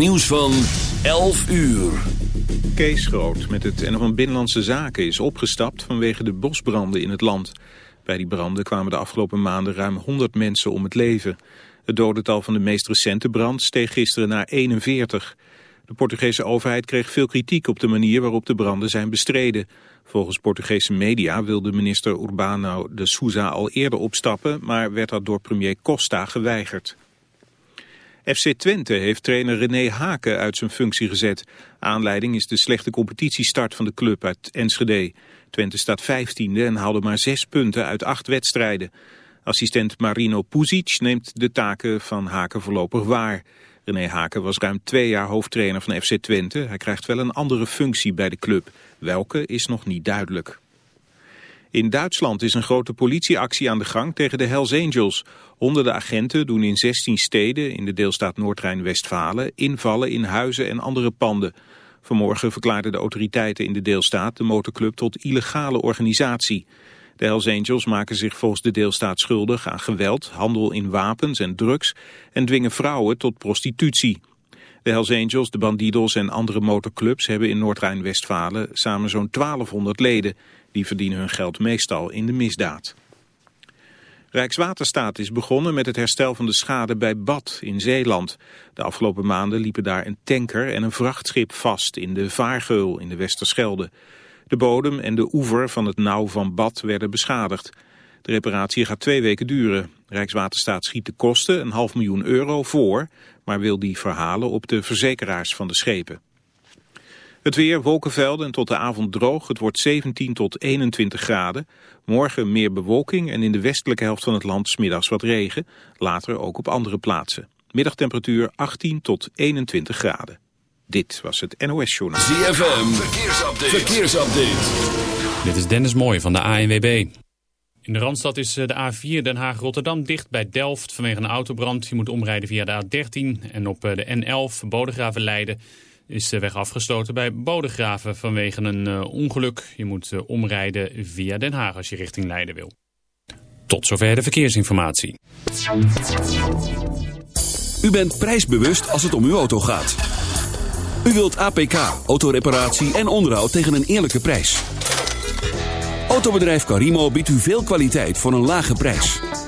Nieuws van 11 uur. Kees Groot met het en van Binnenlandse Zaken is opgestapt vanwege de bosbranden in het land. Bij die branden kwamen de afgelopen maanden ruim 100 mensen om het leven. Het dodental van de meest recente brand steeg gisteren naar 41. De Portugese overheid kreeg veel kritiek op de manier waarop de branden zijn bestreden. Volgens Portugese media wilde minister Urbano de Souza al eerder opstappen, maar werd dat door premier Costa geweigerd. FC Twente heeft trainer René Haken uit zijn functie gezet. Aanleiding is de slechte competitiestart van de club uit Enschede. Twente staat 15e en haalde maar zes punten uit acht wedstrijden. Assistent Marino Puzic neemt de taken van Haken voorlopig waar. René Haken was ruim twee jaar hoofdtrainer van FC Twente. Hij krijgt wel een andere functie bij de club. Welke is nog niet duidelijk. In Duitsland is een grote politieactie aan de gang tegen de Hells Angels. Honderden agenten doen in 16 steden in de deelstaat Noord-Rijn-Westfalen invallen in huizen en andere panden. Vanmorgen verklaarden de autoriteiten in de deelstaat de motorclub tot illegale organisatie. De Hells Angels maken zich volgens de deelstaat schuldig aan geweld, handel in wapens en drugs en dwingen vrouwen tot prostitutie. De Hells Angels, de Bandidos en andere motorclubs hebben in Noord-Rijn-Westfalen samen zo'n 1200 leden. Die verdienen hun geld meestal in de misdaad. Rijkswaterstaat is begonnen met het herstel van de schade bij Bad in Zeeland. De afgelopen maanden liepen daar een tanker en een vrachtschip vast in de Vaargeul in de Westerschelde. De bodem en de oever van het nauw van Bad werden beschadigd. De reparatie gaat twee weken duren. Rijkswaterstaat schiet de kosten, een half miljoen euro, voor... maar wil die verhalen op de verzekeraars van de schepen. Het weer, wolkenvelden en tot de avond droog. Het wordt 17 tot 21 graden. Morgen meer bewolking en in de westelijke helft van het land smiddags wat regen. Later ook op andere plaatsen. Middagtemperatuur 18 tot 21 graden. Dit was het NOS Journaal. ZFM, verkeersupdate. verkeersupdate. Dit is Dennis Mooij van de ANWB. In de Randstad is eh, de A4 Den Haag-Rotterdam dicht bij Delft vanwege een autobrand. Je moet omrijden via de A13 en op eh, de N11 Bodegraven Leiden is de weg afgesloten bij Bodegraven vanwege een uh, ongeluk. Je moet uh, omrijden via Den Haag als je richting Leiden wil. Tot zover de verkeersinformatie. U bent prijsbewust als het om uw auto gaat. U wilt APK, autoreparatie en onderhoud tegen een eerlijke prijs. Autobedrijf Carimo biedt u veel kwaliteit voor een lage prijs.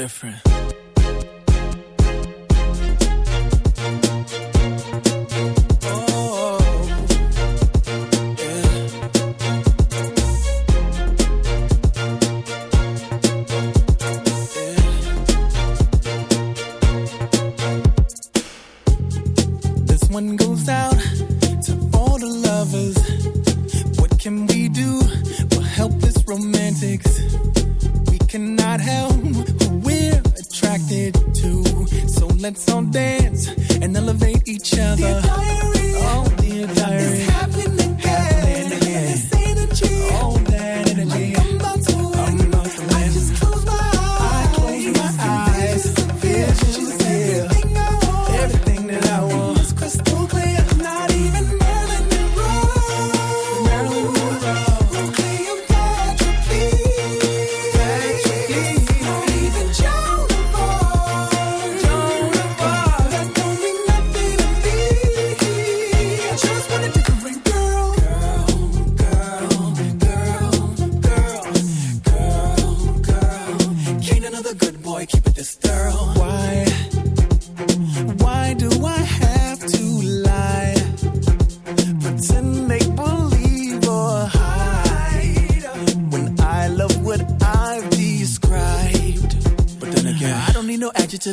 Different.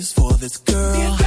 For this girl.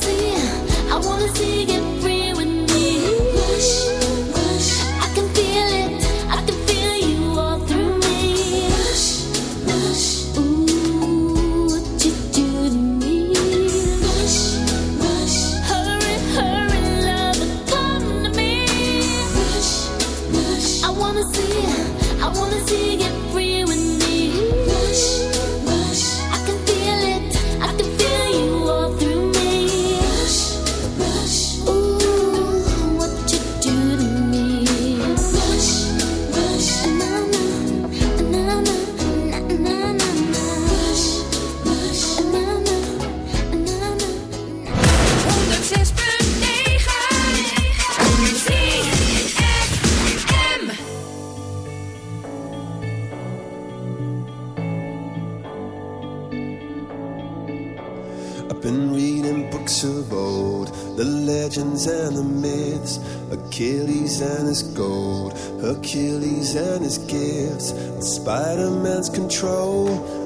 see, I wanna see.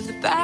the back.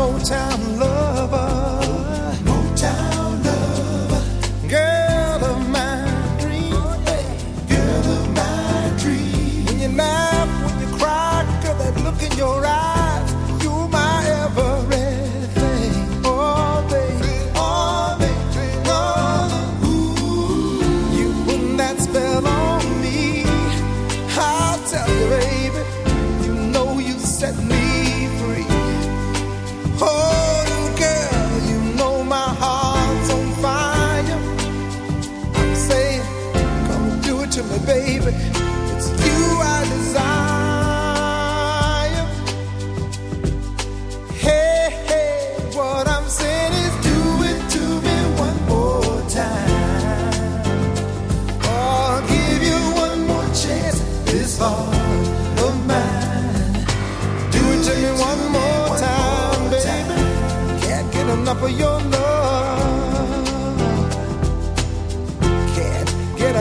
Motown love.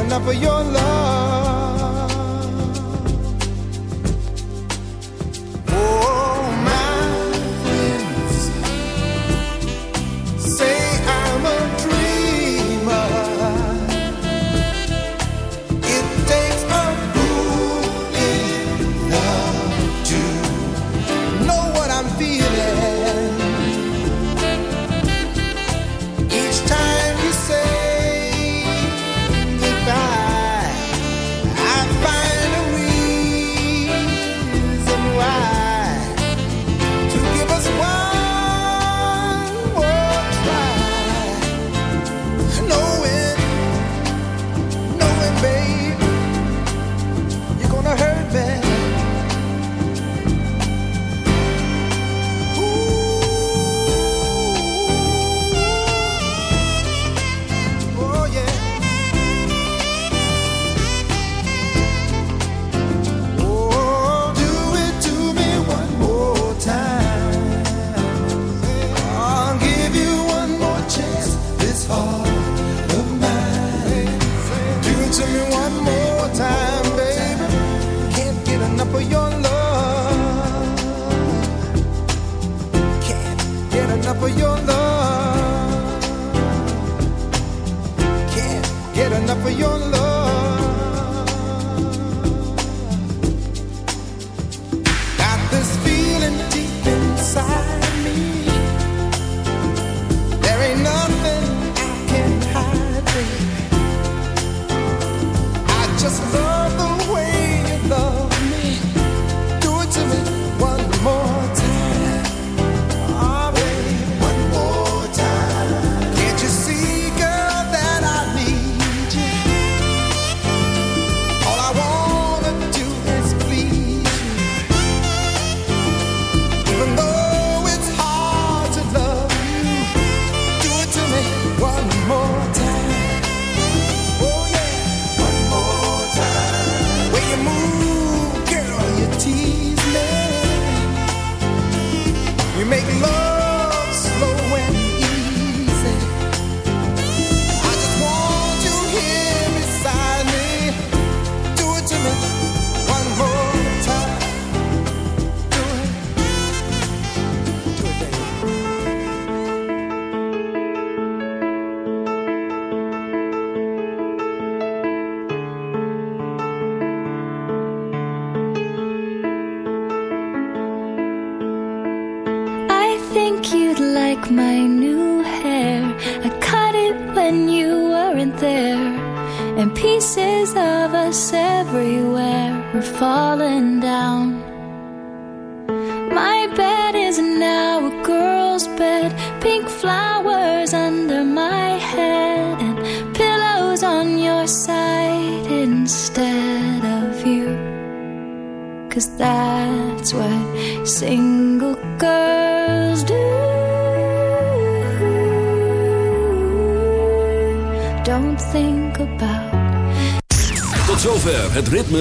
enough of your love.